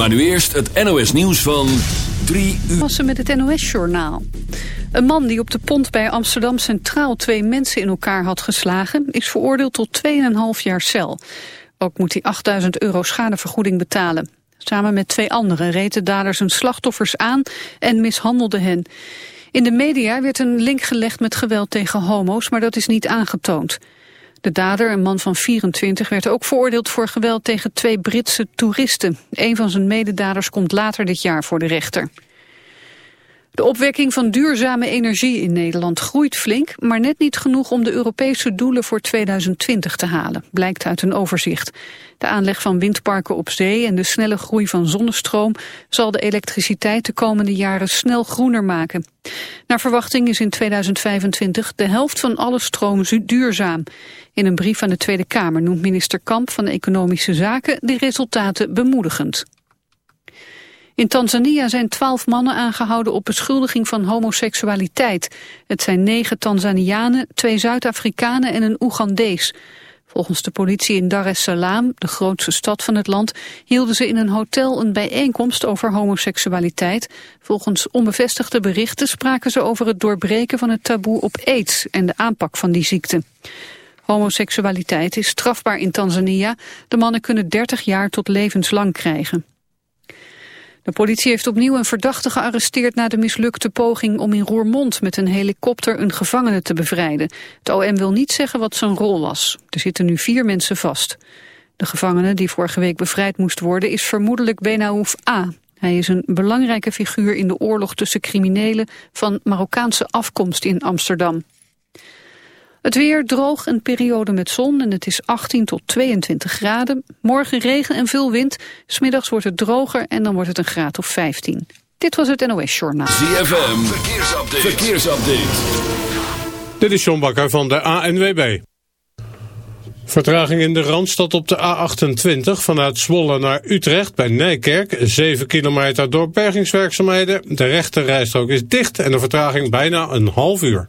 Maar nu eerst het NOS nieuws van 3 uur. Wassen met het NOS-journaal. Een man die op de pont bij Amsterdam Centraal twee mensen in elkaar had geslagen... is veroordeeld tot 2,5 jaar cel. Ook moet hij 8000 euro schadevergoeding betalen. Samen met twee anderen reed de daders hun slachtoffers aan en mishandelde hen. In de media werd een link gelegd met geweld tegen homo's, maar dat is niet aangetoond. De dader, een man van 24, werd ook veroordeeld voor geweld tegen twee Britse toeristen. Een van zijn mededaders komt later dit jaar voor de rechter. De opwekking van duurzame energie in Nederland groeit flink, maar net niet genoeg om de Europese doelen voor 2020 te halen, blijkt uit een overzicht. De aanleg van windparken op zee en de snelle groei van zonnestroom zal de elektriciteit de komende jaren snel groener maken. Naar verwachting is in 2025 de helft van alle stroom duurzaam. In een brief aan de Tweede Kamer noemt minister Kamp van Economische Zaken de resultaten bemoedigend. In Tanzania zijn twaalf mannen aangehouden op beschuldiging van homoseksualiteit. Het zijn negen Tanzanianen, twee Zuid-Afrikanen en een Oegandees. Volgens de politie in Dar es Salaam, de grootste stad van het land, hielden ze in een hotel een bijeenkomst over homoseksualiteit. Volgens onbevestigde berichten spraken ze over het doorbreken van het taboe op aids en de aanpak van die ziekte. Homoseksualiteit is strafbaar in Tanzania. De mannen kunnen 30 jaar tot levenslang krijgen. De politie heeft opnieuw een verdachte gearresteerd na de mislukte poging om in Roermond met een helikopter een gevangene te bevrijden. Het OM wil niet zeggen wat zijn rol was. Er zitten nu vier mensen vast. De gevangene die vorige week bevrijd moest worden is vermoedelijk Benaouf A. Hij is een belangrijke figuur in de oorlog tussen criminelen van Marokkaanse afkomst in Amsterdam. Het weer droog, een periode met zon en het is 18 tot 22 graden. Morgen regen en veel wind. Smiddags wordt het droger en dan wordt het een graad of 15. Dit was het NOS Journaal. ZFM, verkeersupdate. verkeersupdate. Dit is John Bakker van de ANWB. Vertraging in de Randstad op de A28 vanuit Zwolle naar Utrecht bij Nijkerk. 7 kilometer door bergingswerkzaamheden. De rechte rijstrook is dicht en de vertraging bijna een half uur.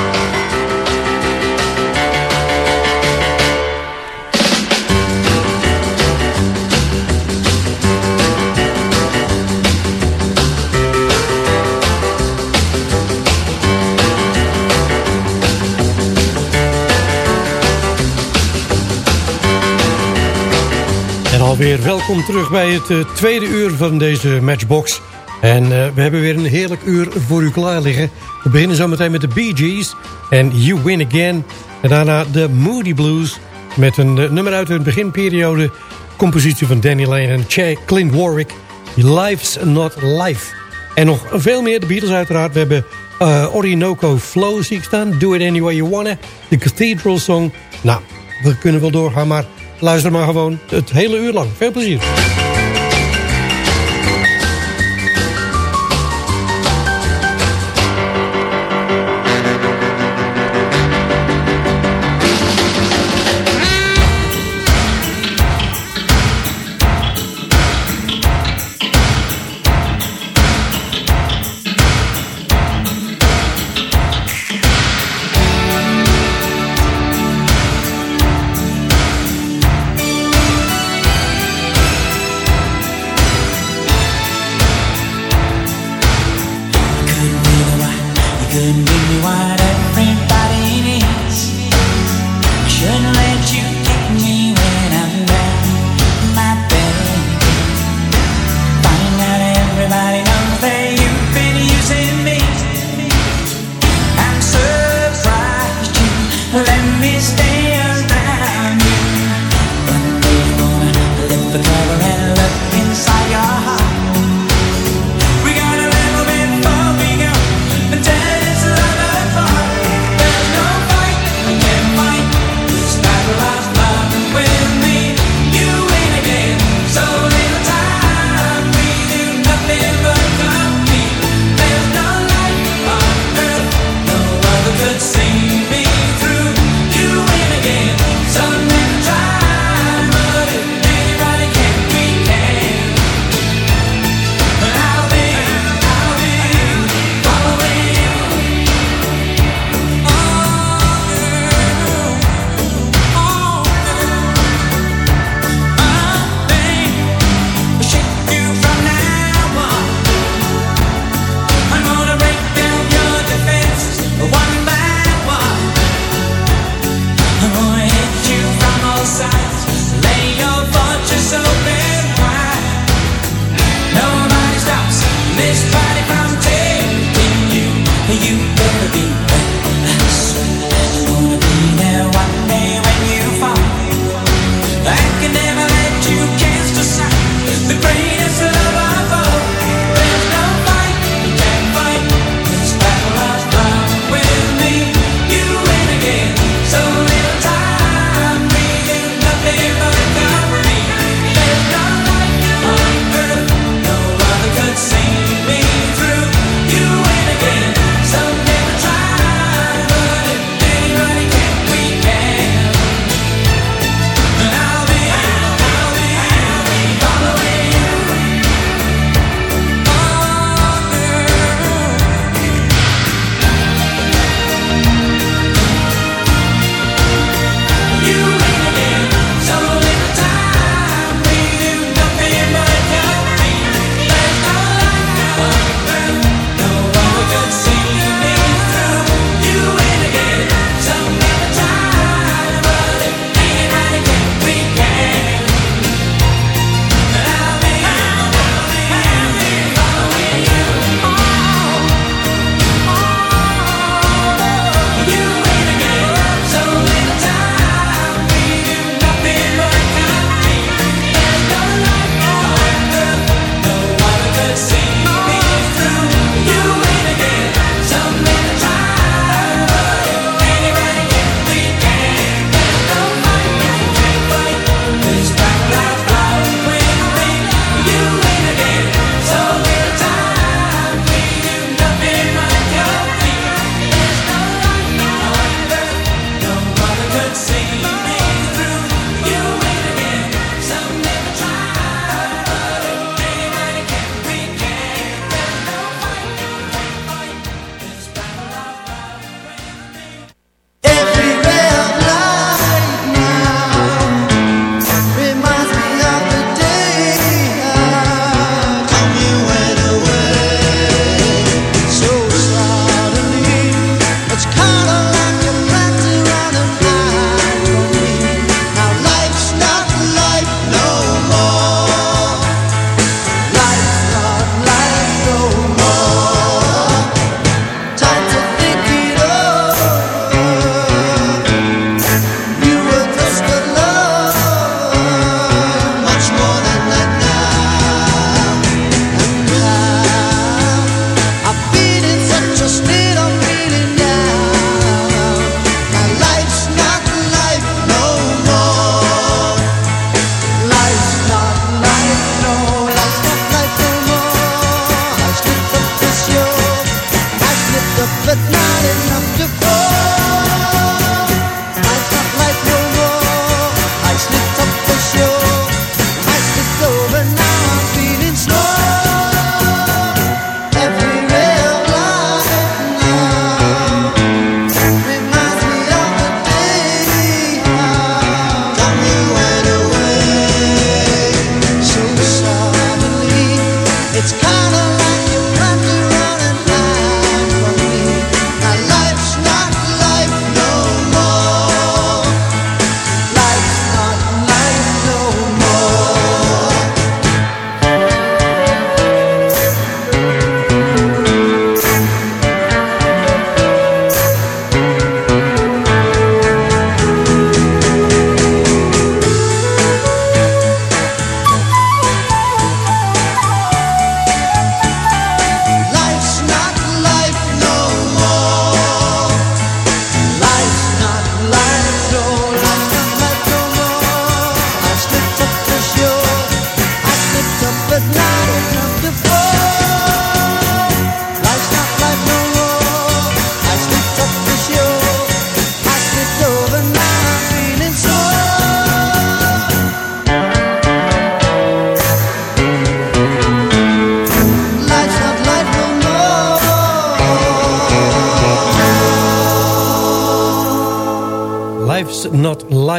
En alweer welkom terug bij het uh, tweede uur van deze Matchbox. En uh, we hebben weer een heerlijk uur voor u klaar liggen. We beginnen zometeen met de Bee Gees en You Win Again. En daarna de Moody Blues met een uh, nummer uit hun beginperiode. Compositie van Danny Lane en Che Clint Warwick. Life's Not Life. En nog veel meer, de Beatles uiteraard. We hebben Orinoco Flow zie ik staan. Do It Any Way You Wanna. De Cathedral Song. Nou, we kunnen wel doorgaan, maar luister maar gewoon het hele uur lang. Veel plezier. Even when you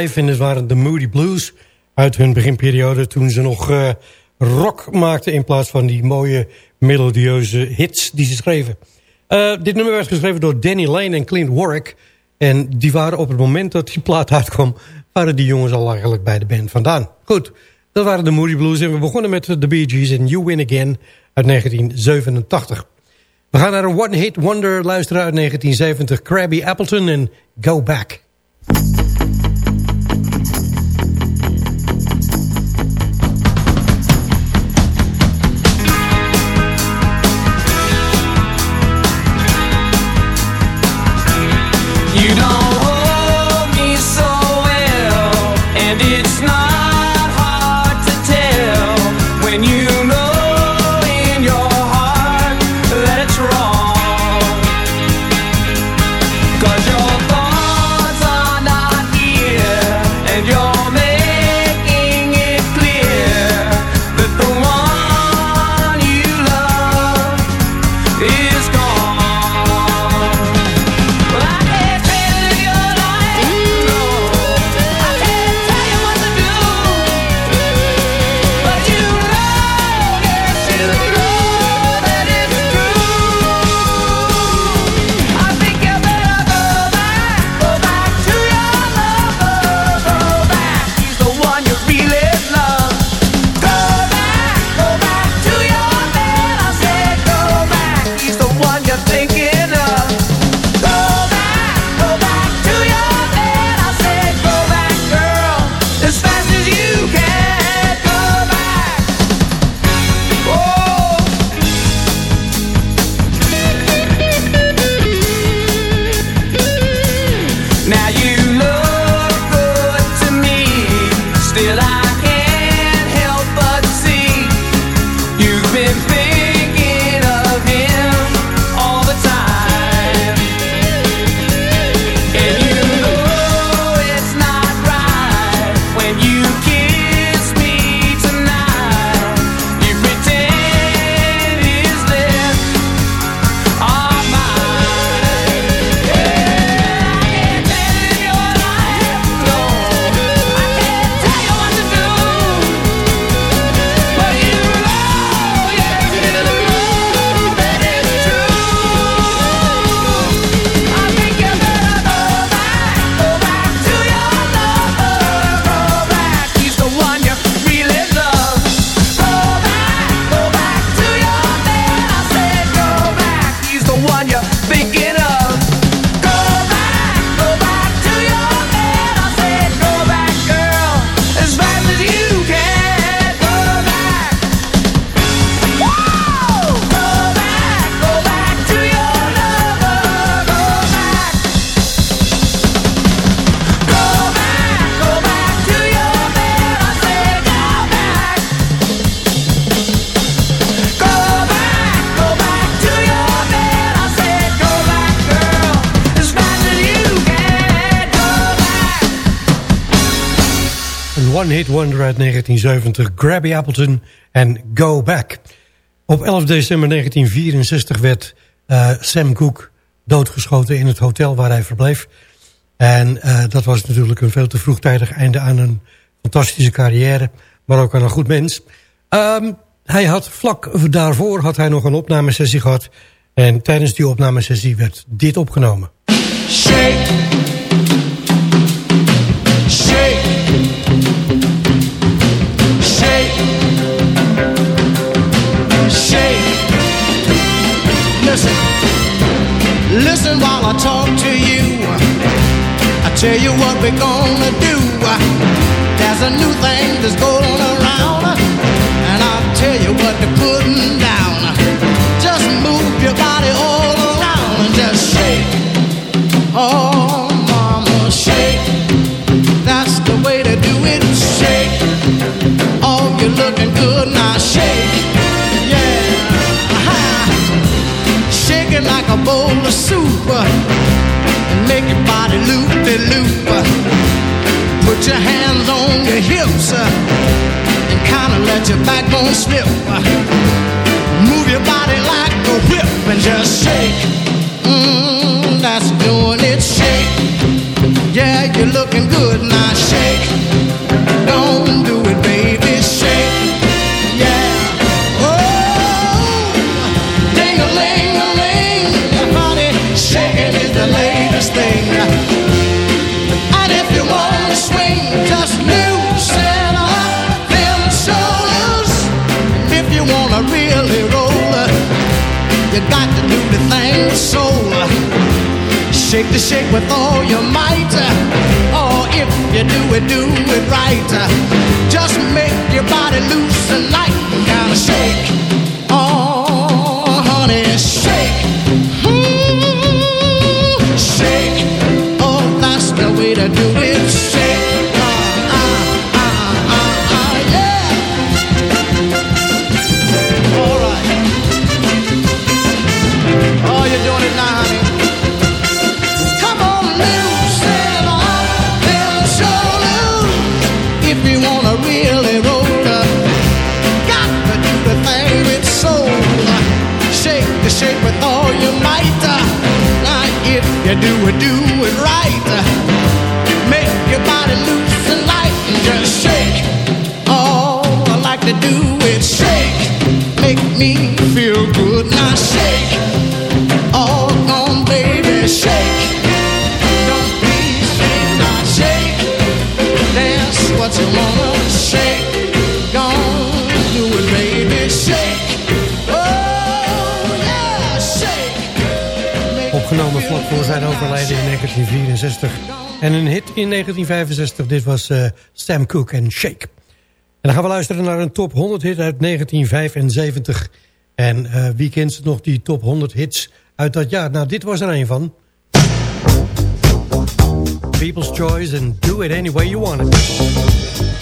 Live. En het waren de Moody Blues uit hun beginperiode... toen ze nog uh, rock maakten in plaats van die mooie melodieuze hits die ze schreven. Uh, dit nummer werd geschreven door Danny Lane en Clint Warwick. En die waren op het moment dat die plaat uitkwam... waren die jongens al eigenlijk bij de band vandaan. Goed, dat waren de Moody Blues. En we begonnen met de Bee Gees en You Win Again uit 1987. We gaan naar een one-hit wonder luisteren uit 1970. Krabby Appleton en Go Back. One-Hit Wonder uit 1970, Grabby Appleton en Go Back. Op 11 december 1964 werd uh, Sam Cooke doodgeschoten in het hotel waar hij verbleef. En uh, dat was natuurlijk een veel te vroegtijdig einde aan een fantastische carrière, maar ook aan een goed mens. Um, hij had vlak daarvoor had hij nog een opnamesessie gehad. En tijdens die opnamesessie werd dit opgenomen. Shake. Listen listen while I talk to you. I tell you what we're gonna do. There's a new thing that's going around, and I'll tell you what they're putting down. Just move your body all around and just shake. Oh, bowl of soup and make your body loop de loop. Put your hands on your hips and kind of let your backbone slip. Move your body like a whip and just shake. Mm, soul. Shake the shake with all your might. Oh, if you do it, do it right. Just make your body loose and light. Gotta shake. With all your might. If you do it, do it right. Make your body loose and light and just shake. All I like to do is shake. Make me vlak voor zijn overlijden in 1964. En een hit in 1965, dit was eh, Sam Cooke en Shake. En dan gaan we luisteren naar een top 100 hit uit 1975. En eh, wie kent nog die top 100 hits uit dat jaar? Nou, dit was er een van. People's Choice and Do It Any Way You Want It.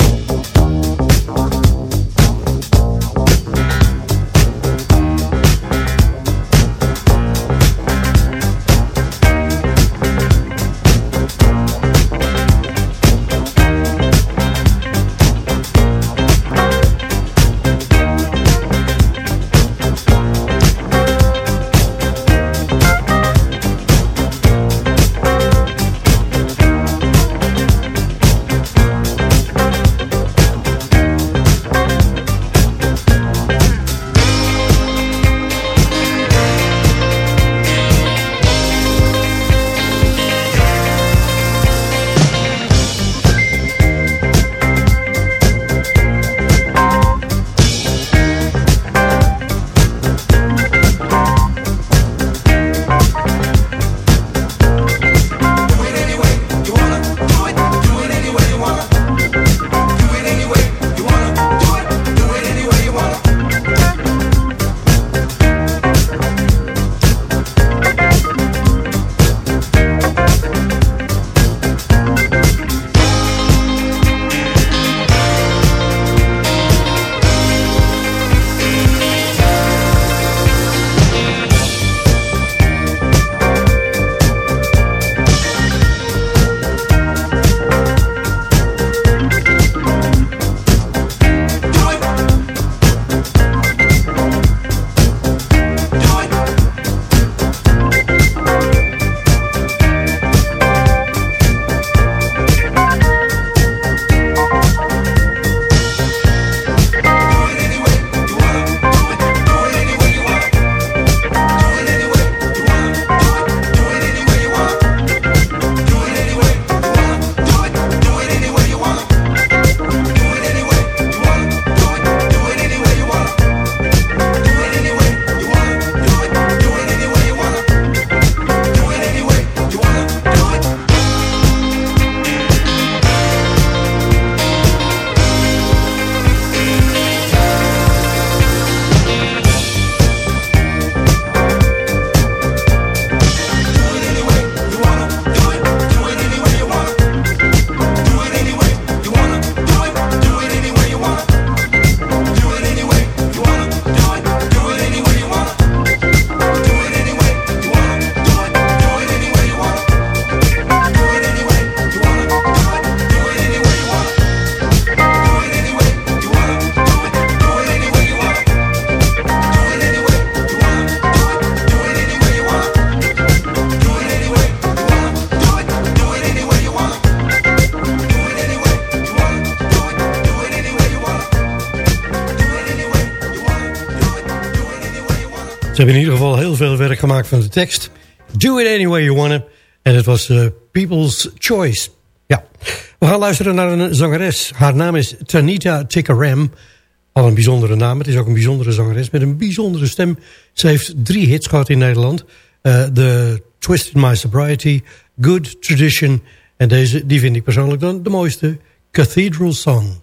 Geval heel veel werk gemaakt van de tekst. Do it any way you want it. En het was uh, People's Choice. Ja. We gaan luisteren naar een zangeres. Haar naam is Tanita Tikaram. Al een bijzondere naam. Het is ook een bijzondere zangeres met een bijzondere stem. Ze heeft drie hits gehad in Nederland. The Twist in My Sobriety, Good Tradition. En deze die vind ik persoonlijk dan de mooiste Cathedral Song.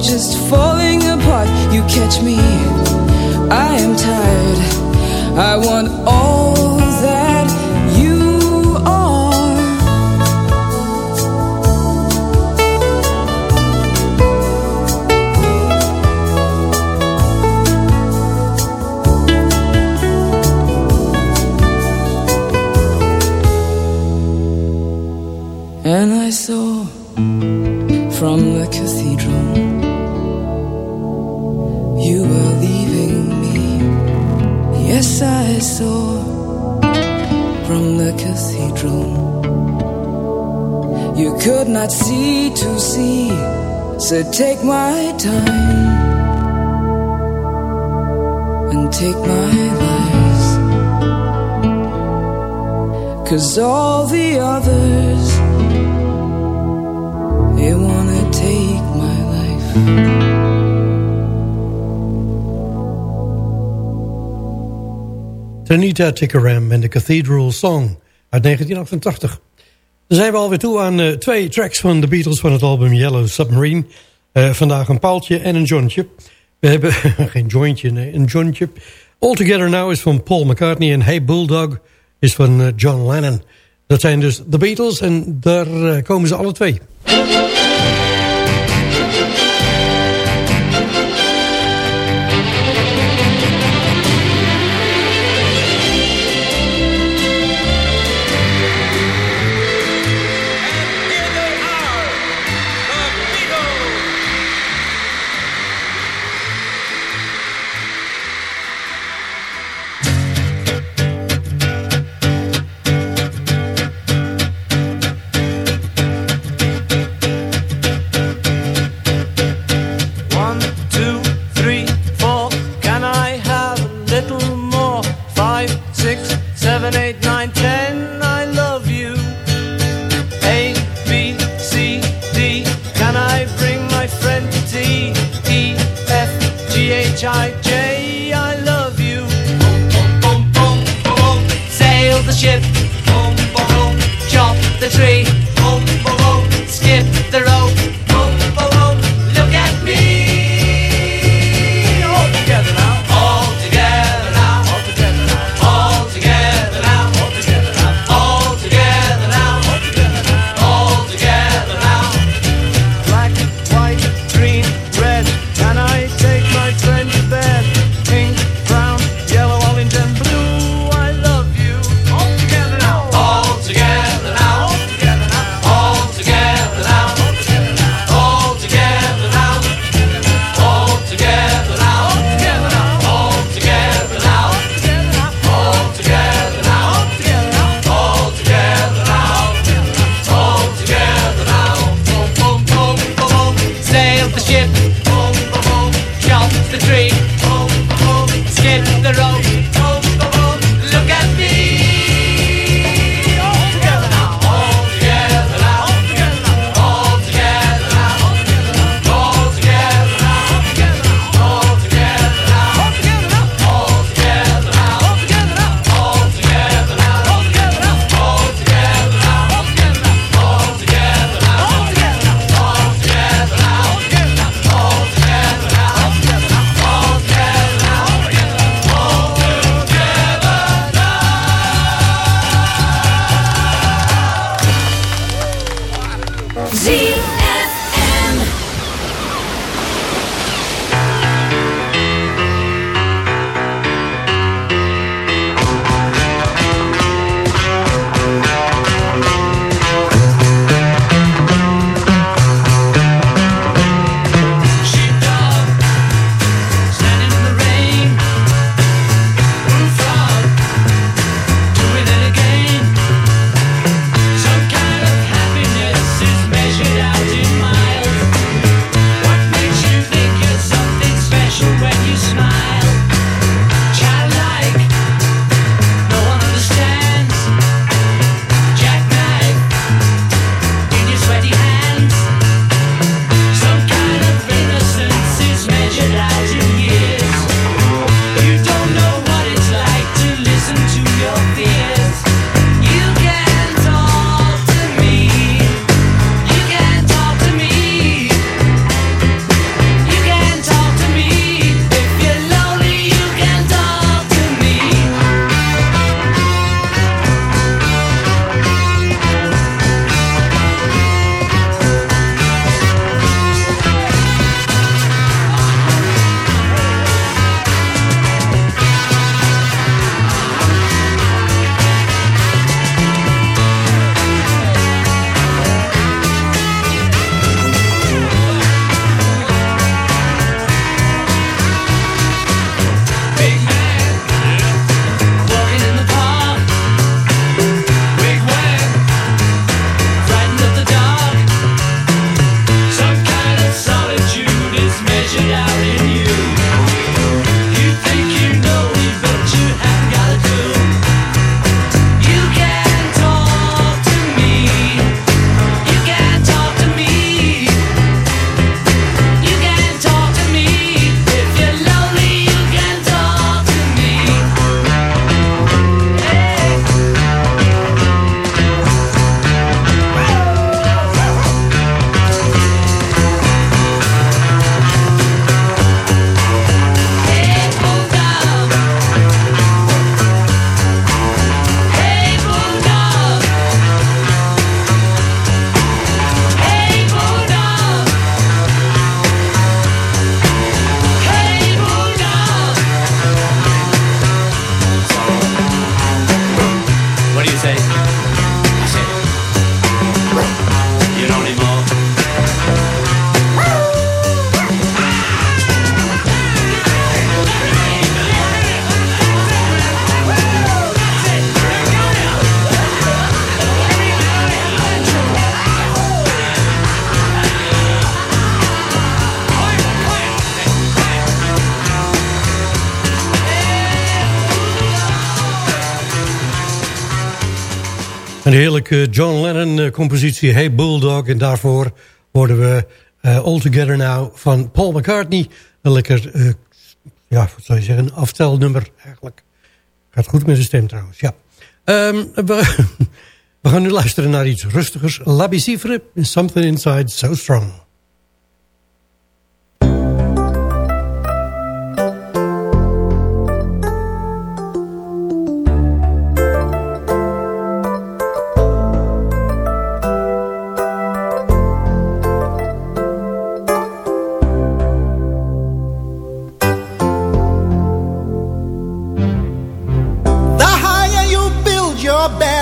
just falling apart. You catch me, I am tired. I want all that you are. And I saw from the cathedral you could not see to see. So take my time and take my lies. Cause all the others, they wanna take my life. Tanita Tikaram en de Cathedral Song uit 1988. Dan zijn we alweer toe aan uh, twee tracks van de Beatles van het album Yellow Submarine. Uh, vandaag een paaltje en een jointje. We hebben geen jointje, nee, een jointje. All Together Now is van Paul McCartney en Hey Bulldog is van uh, John Lennon. Dat zijn dus de Beatles en daar komen ze alle twee. I bring my friend to T? E, F, G, H, I, J. John Lennon-compositie, Hey Bulldog. En daarvoor hoorden we uh, All Together Now van Paul McCartney. Een lekker, ja, wat zou je zeggen, een aftelnummer eigenlijk. Gaat goed met de stem trouwens, ja. Um, we, gaan nu luisteren naar iets rustigers. La Bicifre, Something Inside So Strong.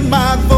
my voice.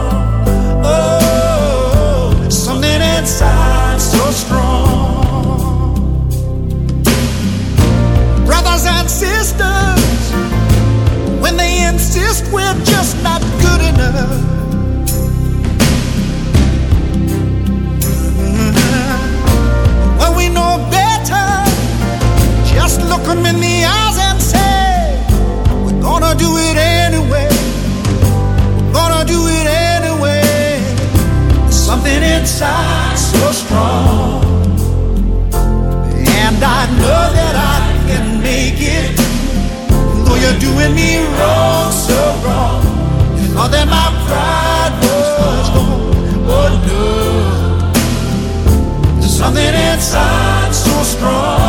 inside so strong. And I know that I can make it. Though you're doing me wrong, so wrong. You thought that my pride was gone. Oh no. There's something inside so strong.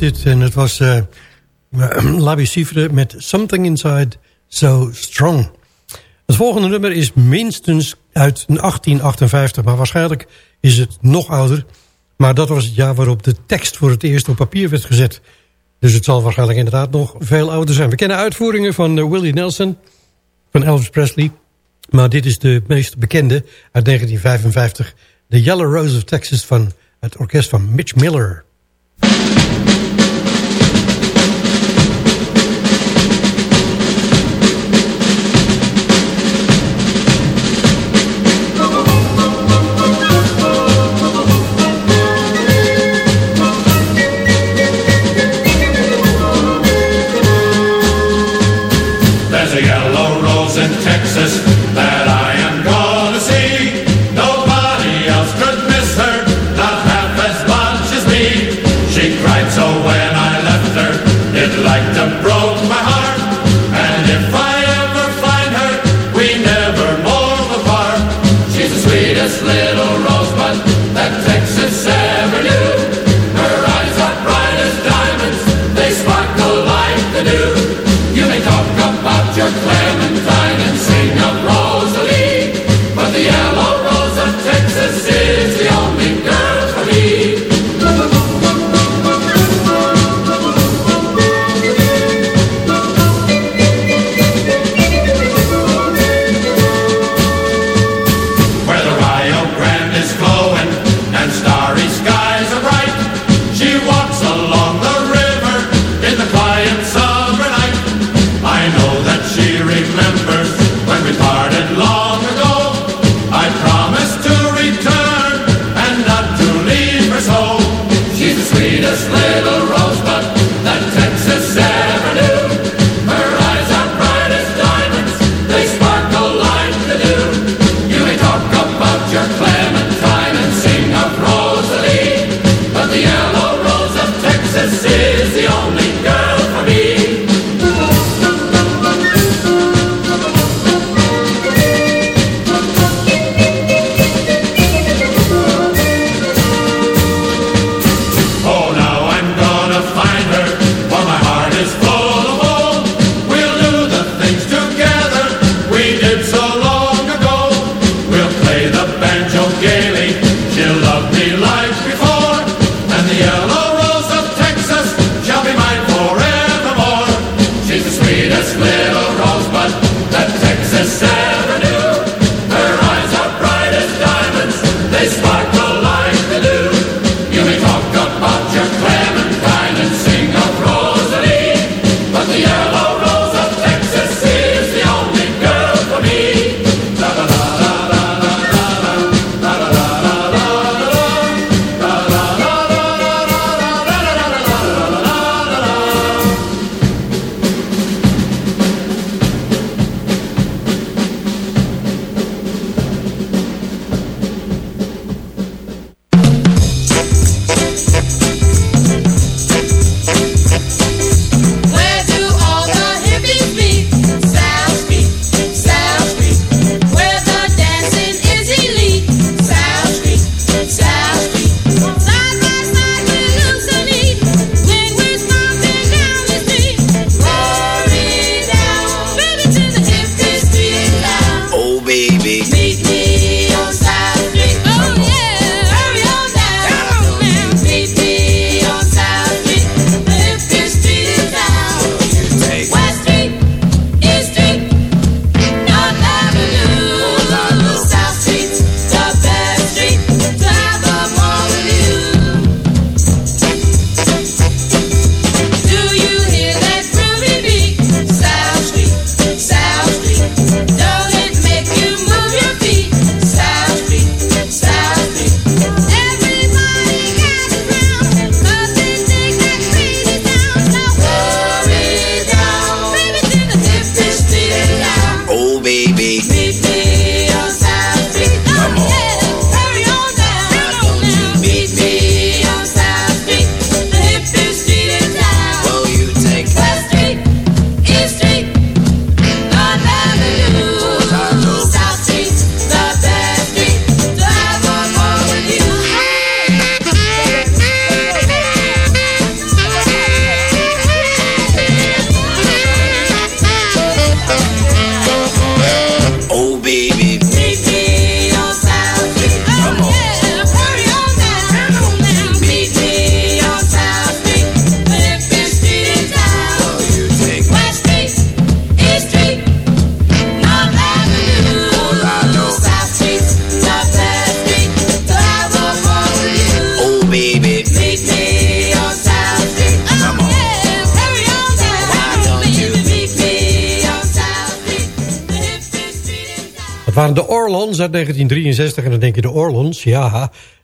Dit en het was uh, Labi met Something Inside So Strong. Het volgende nummer is minstens uit 1858, maar waarschijnlijk is het nog ouder. Maar dat was het jaar waarop de tekst voor het eerst op papier werd gezet. Dus het zal waarschijnlijk inderdaad nog veel ouder zijn. We kennen uitvoeringen van uh, Willie Nelson, van Elvis Presley. Maar dit is de meest bekende uit 1955. The Yellow Rose of Texas van het orkest van Mitch Miller.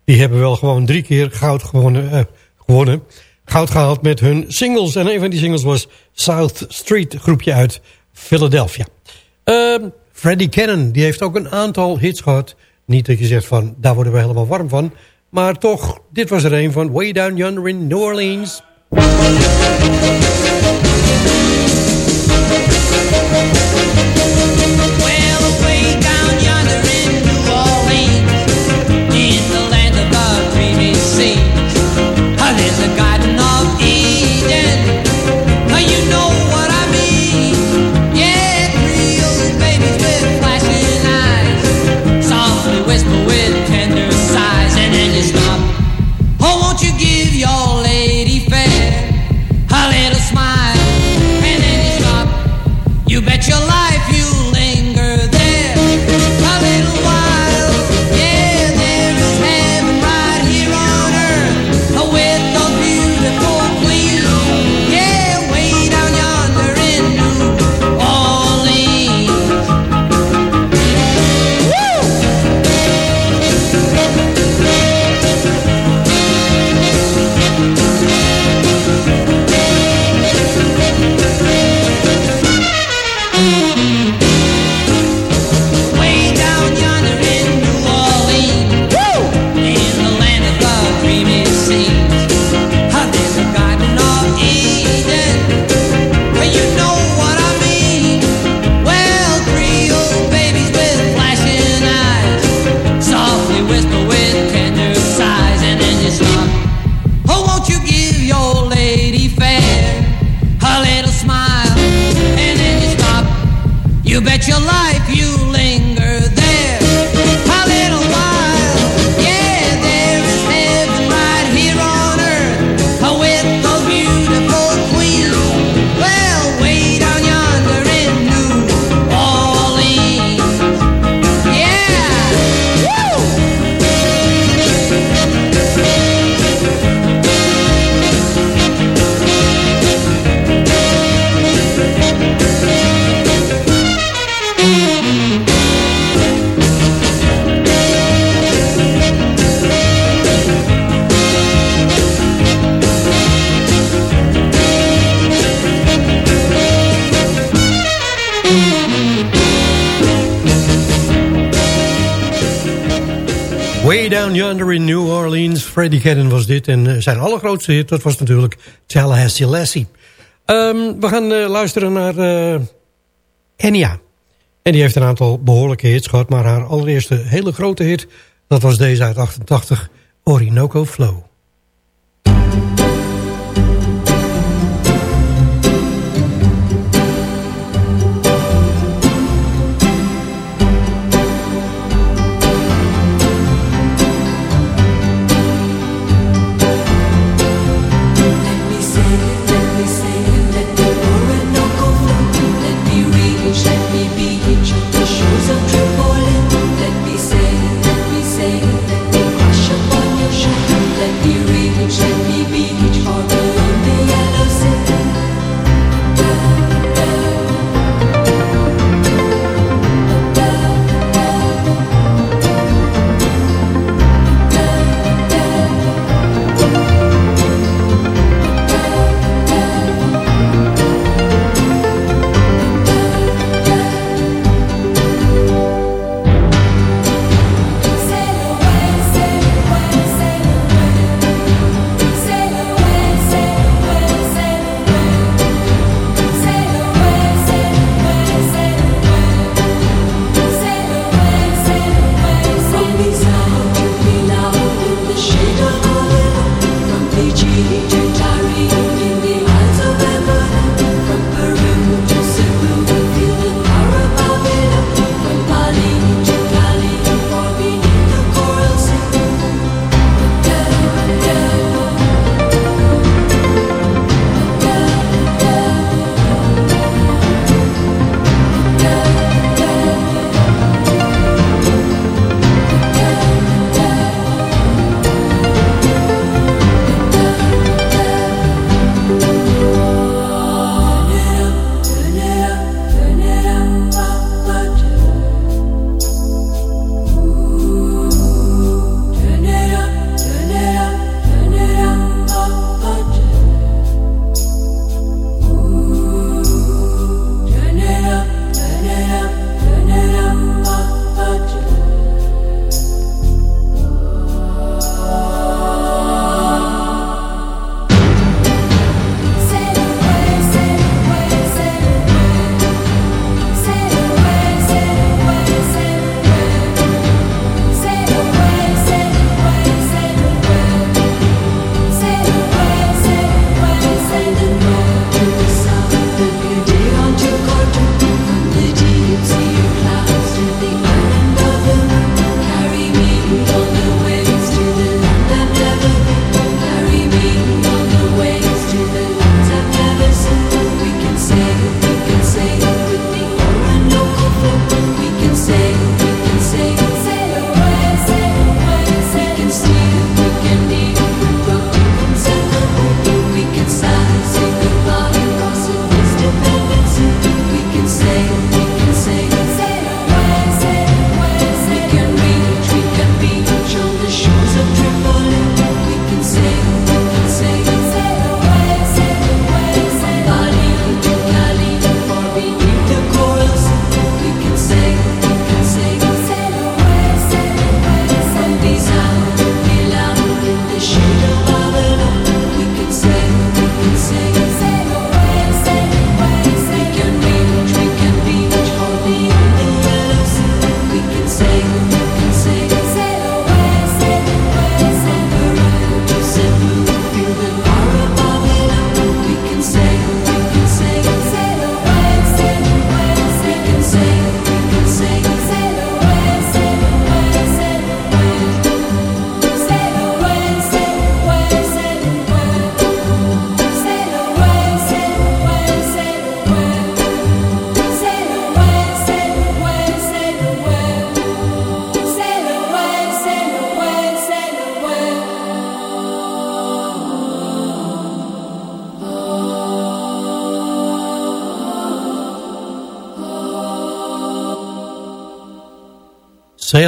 Die hebben wel gewoon drie keer goud gewonnen. Uh, gewonnen. Goud gehaald met hun singles. En een van die singles was South Street, groepje uit Philadelphia. Uh, Freddie Cannon, die heeft ook een aantal hits gehad. Niet dat je zegt van, daar worden we helemaal warm van. Maar toch, dit was er een van Way Down Yonder in New Orleans. In New Orleans. Freddie Cannon was dit. En uh, zijn allergrootste hit, dat was natuurlijk Tallahassee Lassie. Um, we gaan uh, luisteren naar uh, Enya. En die heeft een aantal behoorlijke hits gehad. Maar haar allereerste hele grote hit, dat was deze uit 88, Orinoco Flow.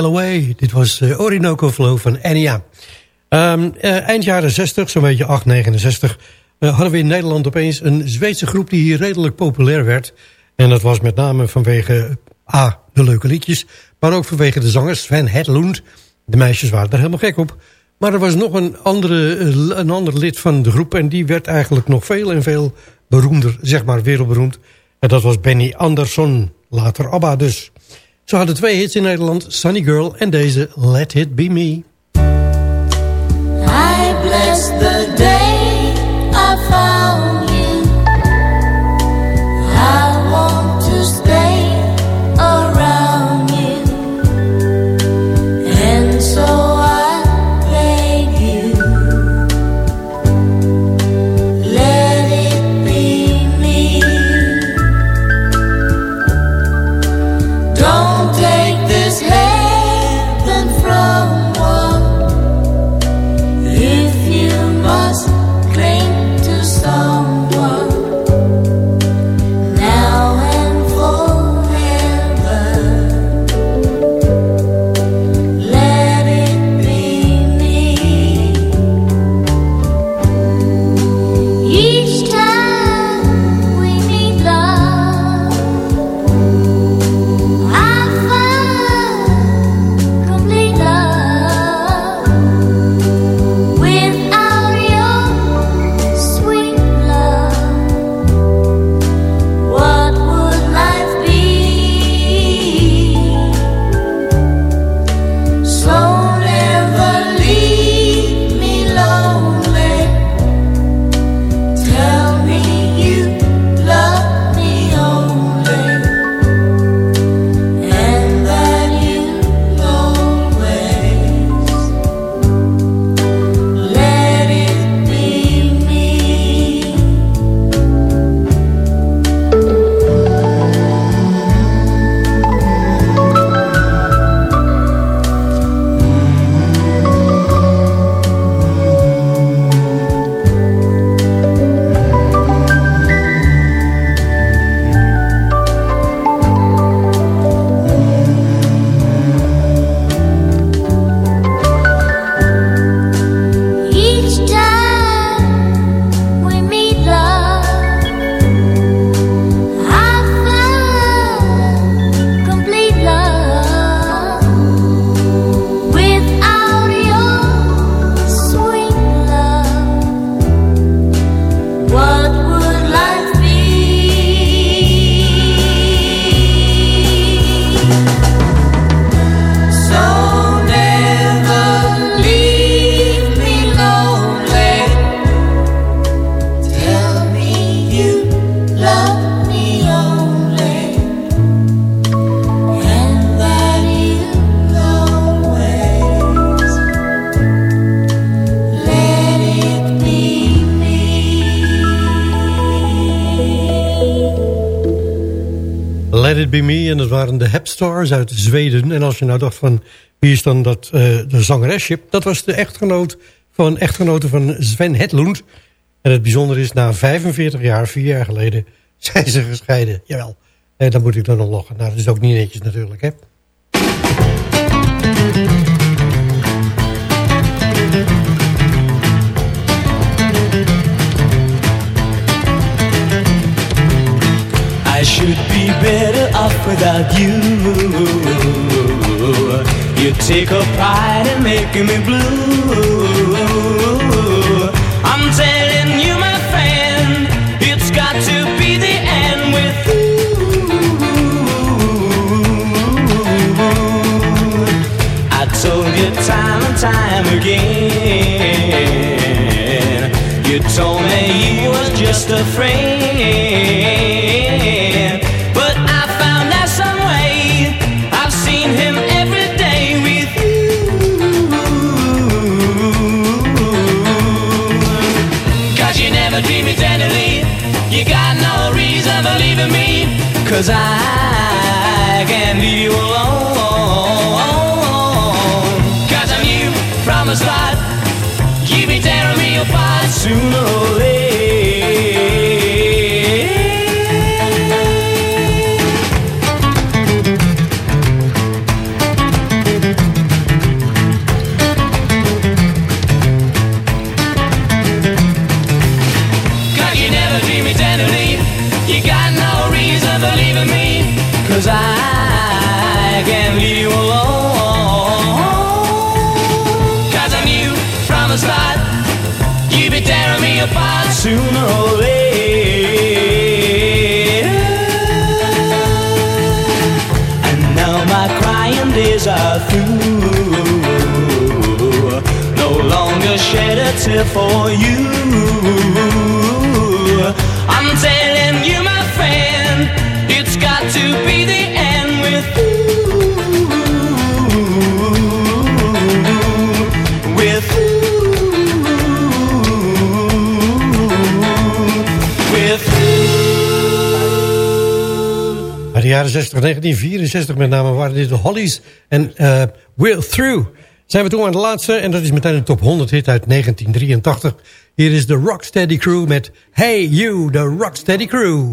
Away. Dit was uh, Orinoco Flow van Enya. Um, uh, eind jaren 60, zo'n beetje 8, 69... Uh, hadden we in Nederland opeens een Zweedse groep... die hier redelijk populair werd. En dat was met name vanwege A, de leuke liedjes... maar ook vanwege de zanger Sven Hedlund. De meisjes waren er helemaal gek op. Maar er was nog een, andere, een ander lid van de groep... en die werd eigenlijk nog veel en veel beroemder, zeg maar wereldberoemd. En dat was Benny Andersson, later ABBA dus. Ze hadden twee hits in Nederland, Sunny Girl en deze Let It Be Me. I bless the waren de Hepstars uit Zweden. En als je nou dacht van wie is dan dat, uh, de zangeresje? Dat was de echtgenoot van, echtgenote van Sven Hedlund. En het bijzondere is, na 45 jaar, vier jaar geleden, zijn ze gescheiden. Jawel, en dan moet ik dan nog loggen. Nou, dat is ook niet netjes natuurlijk, hè. I should be better off without you. You take a pride in making me blue. 64 met name waren dit de Hollies en eh, uh, We're Through. Zijn we toen aan de laatste en dat is meteen de top 100 hit uit 1983. Hier is de Rocksteady Crew met Hey You, de Rocksteady Crew.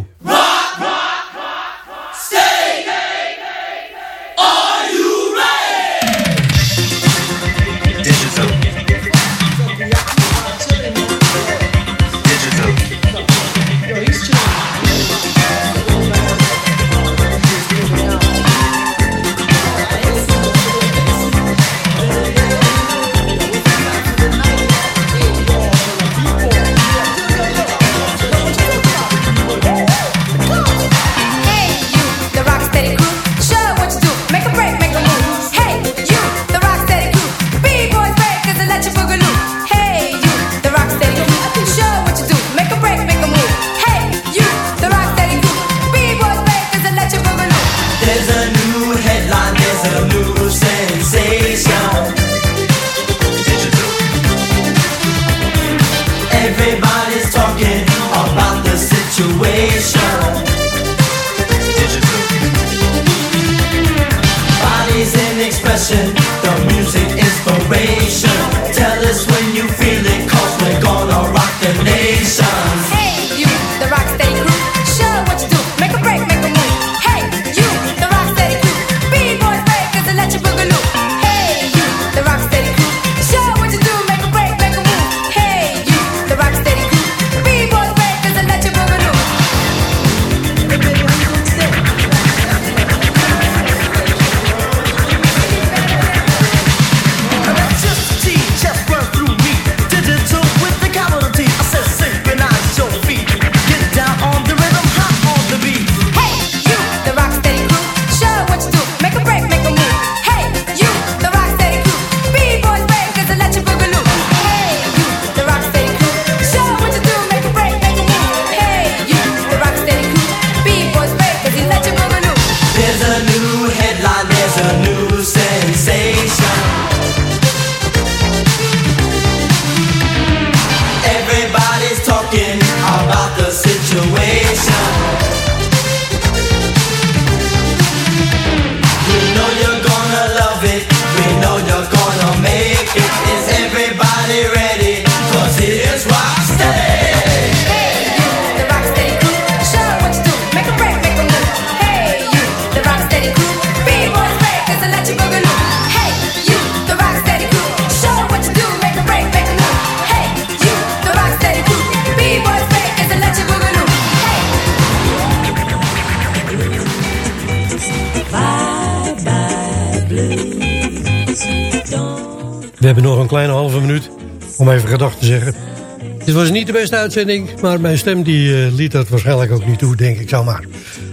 beste uitzending, maar mijn stem die, eh, liet dat waarschijnlijk ook niet toe, denk ik zomaar.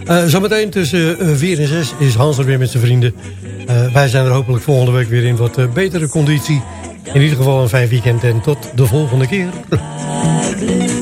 Uh, zometeen tussen eh, 4 en 6 is Hans er weer met zijn vrienden. wij zijn er hopelijk volgende week weer in wat betere conditie. In ieder geval een fijn weekend en tot de volgende keer.